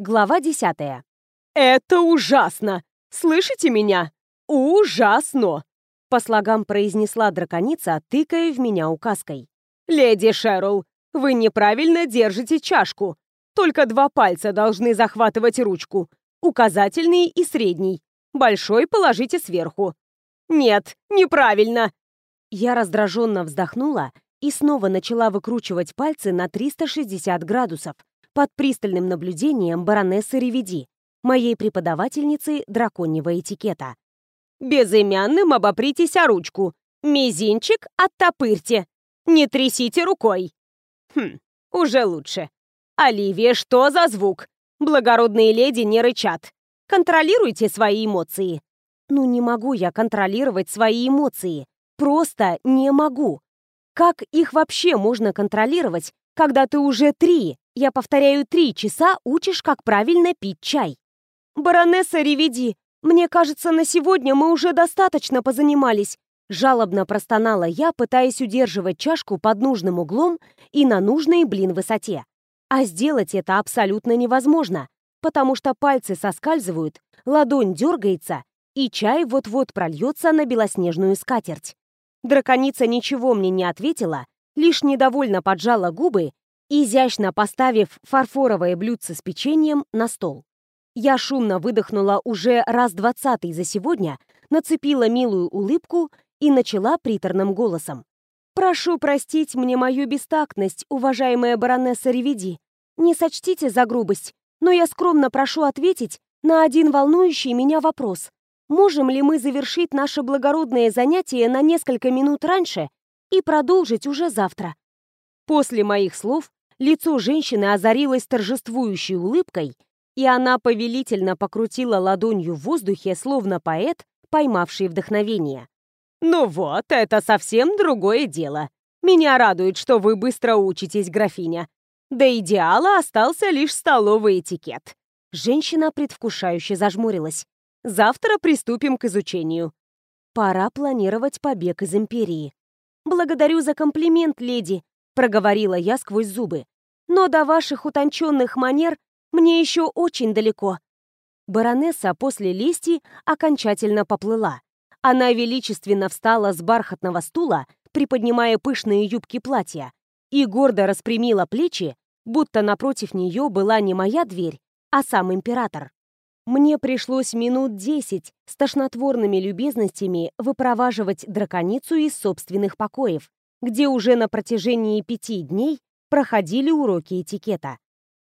Глава десятая. «Это ужасно! Слышите меня? Ужасно!» По слогам произнесла драконица, тыкая в меня указкой. «Леди Шерл, вы неправильно держите чашку. Только два пальца должны захватывать ручку. Указательный и средний. Большой положите сверху». «Нет, неправильно!» Я раздраженно вздохнула и снова начала выкручивать пальцы на 360 градусов, под пристальным наблюдением баронессы Реведи, моей преподавательницы драконьего этикета. «Безымянным обопритесь о ручку. Мизинчик оттопырьте. Не трясите рукой». «Хм, уже лучше. Оливия, что за звук? Благородные леди не рычат. Контролируйте свои эмоции». «Ну не могу я контролировать свои эмоции. Просто не могу. Как их вообще можно контролировать, когда ты уже три, я повторяю, три часа учишь, как правильно пить чай. «Баронесса Реведи, мне кажется, на сегодня мы уже достаточно позанимались», жалобно простонала я, пытаясь удерживать чашку под нужным углом и на нужной, блин, высоте. А сделать это абсолютно невозможно, потому что пальцы соскальзывают, ладонь дергается, и чай вот-вот прольется на белоснежную скатерть. Драконица ничего мне не ответила, лишь недовольно поджала губы изящно поставив фарфоровое блюдце с печеньем на стол. Я шумно выдохнула уже раз двадцатый за сегодня, нацепила милую улыбку и начала приторным голосом. «Прошу простить мне мою бестактность, уважаемая баронесса Реведи. Не сочтите за грубость, но я скромно прошу ответить на один волнующий меня вопрос. Можем ли мы завершить наше благородное занятие на несколько минут раньше и продолжить уже завтра?» После моих слов Лицо женщины озарилось торжествующей улыбкой, и она повелительно покрутила ладонью в воздухе, словно поэт, поймавший вдохновение. «Ну вот, это совсем другое дело. Меня радует, что вы быстро учитесь, графиня. До идеала остался лишь столовый этикет». Женщина предвкушающе зажмурилась. «Завтра приступим к изучению». «Пора планировать побег из Империи». «Благодарю за комплимент, леди», проговорила я сквозь зубы. «Но до ваших утонченных манер мне еще очень далеко». Баронесса после лести окончательно поплыла. Она величественно встала с бархатного стула, приподнимая пышные юбки платья, и гордо распрямила плечи, будто напротив нее была не моя дверь, а сам император. Мне пришлось минут десять с тошнотворными любезностями выпроваживать драконицу из собственных покоев, где уже на протяжении пяти дней проходили уроки этикета.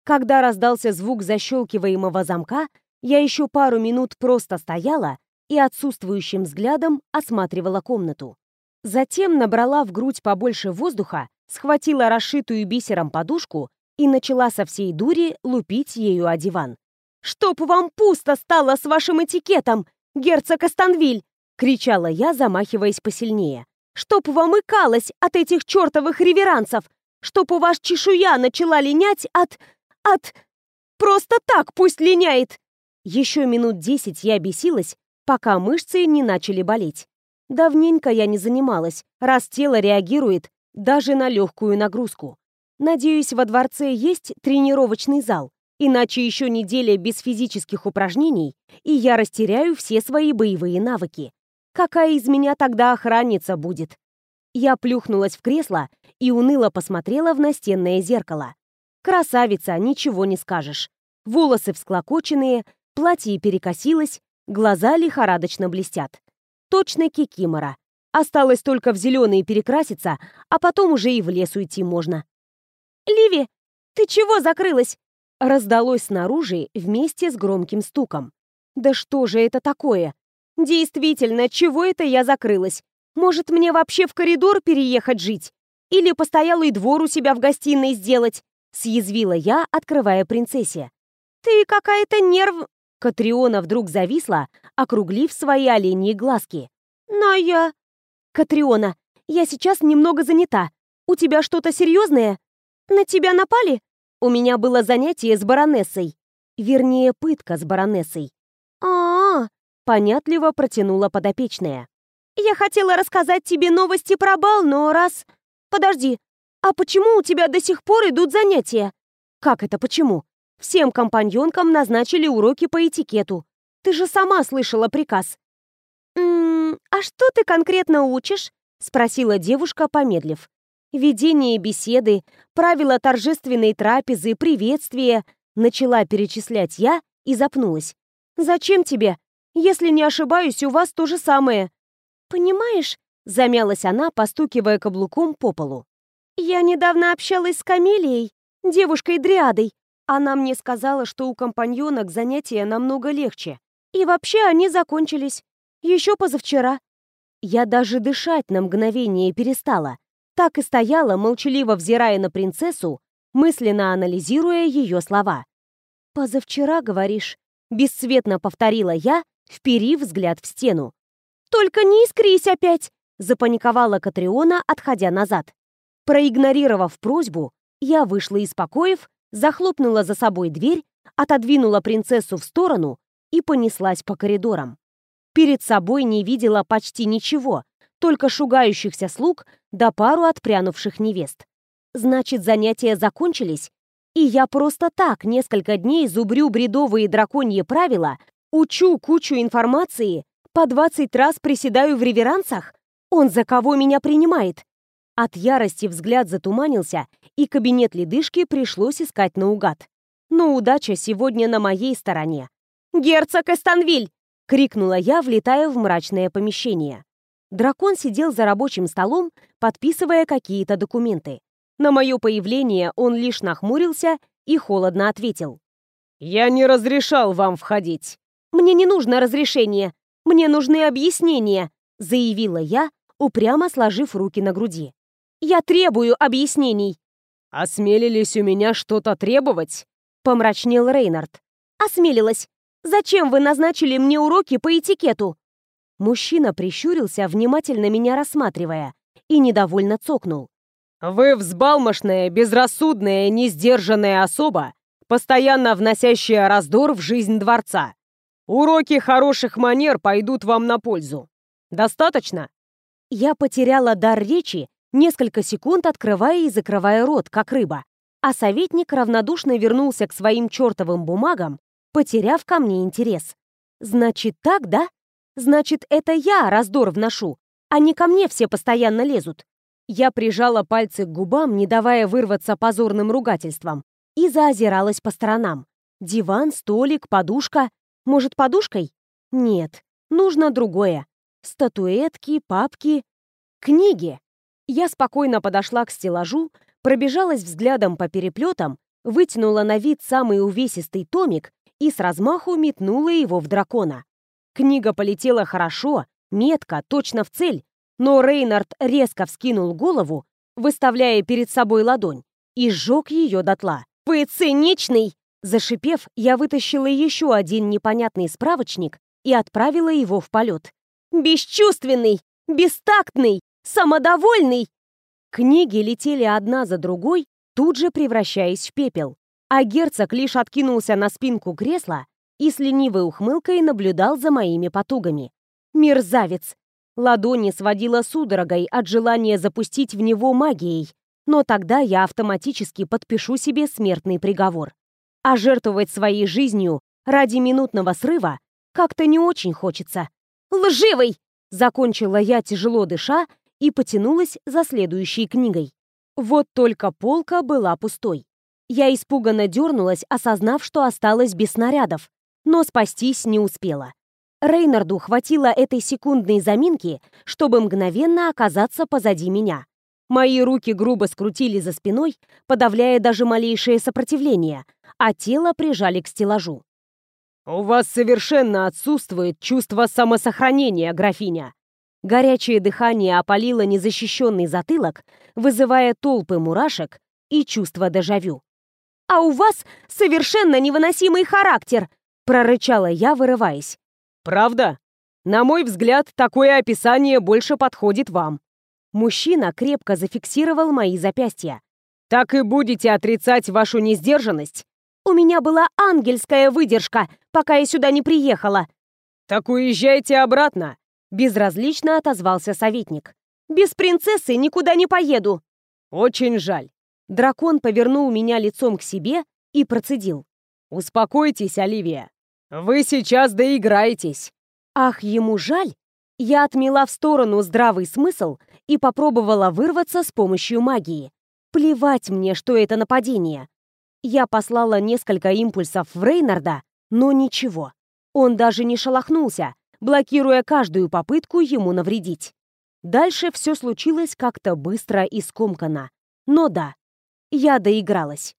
Когда раздался звук защелкиваемого замка, я еще пару минут просто стояла и отсутствующим взглядом осматривала комнату. Затем набрала в грудь побольше воздуха, схватила расшитую бисером подушку и начала со всей дури лупить ею о диван. «Чтоб вам пусто стало с вашим этикетом, герцог Астанвиль!» — кричала я, замахиваясь посильнее чтоб вам икалось от этих чертовых реверансов, чтоб у вас чешуя начала линять от... от... Просто так пусть линяет!» Еще минут десять я бесилась, пока мышцы не начали болеть. Давненько я не занималась, раз тело реагирует даже на легкую нагрузку. Надеюсь, во дворце есть тренировочный зал, иначе еще неделя без физических упражнений, и я растеряю все свои боевые навыки. Какая из меня тогда охранница будет? Я плюхнулась в кресло и уныло посмотрела в настенное зеркало. Красавица, ничего не скажешь. Волосы всклокоченные, платье перекосилось, глаза лихорадочно блестят. Точно кикимора. Осталось только в зеленые перекраситься, а потом уже и в лес уйти можно. «Ливи, ты чего закрылась?» Раздалось снаружи вместе с громким стуком. «Да что же это такое? Действительно, чего это я закрылась? Может, мне вообще в коридор переехать жить? Или постоялый двор у себя в гостиной сделать?» Съязвила я, открывая принцессе. «Ты какая-то нерв...» Катриона вдруг зависла, округлив свои оленьи глазки. «Но я...» «Катриона, я сейчас немного занята. У тебя что-то серьезное? На тебя напали?» У меня было занятие с баронессой. Вернее, пытка с баронессой. а, -а, -а Понятливо протянула подопечная. «Я хотела рассказать тебе новости про бал, но раз... Подожди, а почему у тебя до сих пор идут занятия?» «Как это почему?» Всем компаньонкам назначили уроки по этикету. Ты же сама слышала приказ. «М -м, «А что ты конкретно учишь?» — спросила девушка, помедлив. «Ведение беседы, правила торжественной трапезы, приветствия», — начала перечислять я и запнулась. «Зачем тебе? Если не ошибаюсь, у вас то же самое». «Понимаешь?» — замялась она, постукивая каблуком по полу. «Я недавно общалась с Камелией, девушкой-дриадой. Она мне сказала, что у компаньонок занятия намного легче. И вообще они закончились. Еще позавчера. Я даже дышать на мгновение перестала. Так и стояла, молчаливо взирая на принцессу, мысленно анализируя ее слова. «Позавчера, говоришь?» — бесцветно повторила я, вперив взгляд в стену. «Только не искрись опять!» — запаниковала Катриона, отходя назад. Проигнорировав просьбу, я вышла из покоев захлопнула за собой дверь, отодвинула принцессу в сторону и понеслась по коридорам. Перед собой не видела почти ничего, только шугающихся слуг да пару отпрянувших невест. Значит, занятия закончились, и я просто так несколько дней зубрю бредовые драконьи правила, учу кучу информации, по двадцать раз приседаю в реверансах? Он за кого меня принимает? От ярости взгляд затуманился, и кабинет ледышки пришлось искать наугад. Но удача сегодня на моей стороне. «Герцог Эстанвиль!» — крикнула я, влетая в мрачное помещение. Дракон сидел за рабочим столом, подписывая какие-то документы. На мое появление он лишь нахмурился и холодно ответил. «Я не разрешал вам входить». «Мне не нужно разрешение. Мне нужны объяснения», — заявила я, упрямо сложив руки на груди. Я требую объяснений!» «Осмелились у меня что-то требовать?» — помрачнел Рейнард. «Осмелилась. Зачем вы назначили мне уроки по этикету?» Мужчина прищурился, внимательно меня рассматривая, и недовольно цокнул. «Вы взбалмошная, безрассудная, несдержанная особа, постоянно вносящая раздор в жизнь дворца. Уроки хороших манер пойдут вам на пользу. Достаточно?» Я потеряла дар речи несколько секунд открывая и закрывая рот, как рыба. А советник равнодушно вернулся к своим чертовым бумагам, потеряв ко мне интерес. Значит, так, да? Значит, это я раздор вношу, а не ко мне все постоянно лезут. Я прижала пальцы к губам, не давая вырваться позорным ругательством, и заозиралась по сторонам. Диван, столик, подушка. Может, подушкой? Нет, нужно другое. Статуэтки, папки, книги. Я спокойно подошла к стеллажу, пробежалась взглядом по переплетам, вытянула на вид самый увесистый томик и с размаху метнула его в дракона. Книга полетела хорошо, метко, точно в цель, но Рейнард резко вскинул голову, выставляя перед собой ладонь, и сжег ее дотла. «Вы циничный!» Зашипев, я вытащила еще один непонятный справочник и отправила его в полет. «Бесчувственный! Бестактный! самодовольный!» Книги летели одна за другой, тут же превращаясь в пепел, а герцог лишь откинулся на спинку кресла и с ленивой ухмылкой наблюдал за моими потугами. Мерзавец! Ладони сводила судорогой от желания запустить в него магией, но тогда я автоматически подпишу себе смертный приговор. А жертвовать своей жизнью ради минутного срыва как-то не очень хочется. «Лживый!» — закончила я, тяжело дыша, и потянулась за следующей книгой. Вот только полка была пустой. Я испуганно дернулась, осознав, что осталась без снарядов, но спастись не успела. Рейнарду хватило этой секундной заминки, чтобы мгновенно оказаться позади меня. Мои руки грубо скрутили за спиной, подавляя даже малейшее сопротивление, а тело прижали к стеллажу. «У вас совершенно отсутствует чувство самосохранения, графиня», Горячее дыхание опалило незащищенный затылок, вызывая толпы мурашек и чувство дежавю. «А у вас совершенно невыносимый характер!» — прорычала я, вырываясь. «Правда? На мой взгляд, такое описание больше подходит вам». Мужчина крепко зафиксировал мои запястья. «Так и будете отрицать вашу несдержанность?» «У меня была ангельская выдержка, пока я сюда не приехала». «Так уезжайте обратно. Безразлично отозвался советник. «Без принцессы никуда не поеду!» «Очень жаль!» Дракон повернул меня лицом к себе и процедил. «Успокойтесь, Оливия. Вы сейчас доиграетесь». Ах, ему жаль. Я отмела в сторону здравый смысл и попробовала вырваться с помощью магии. Плевать мне, что это нападение. Я послала несколько импульсов в Рейнарда, но ничего. Он даже не шелохнулся, блокируя каждую попытку ему навредить. Дальше все случилось как-то быстро и скомканно. Но да, я доигралась.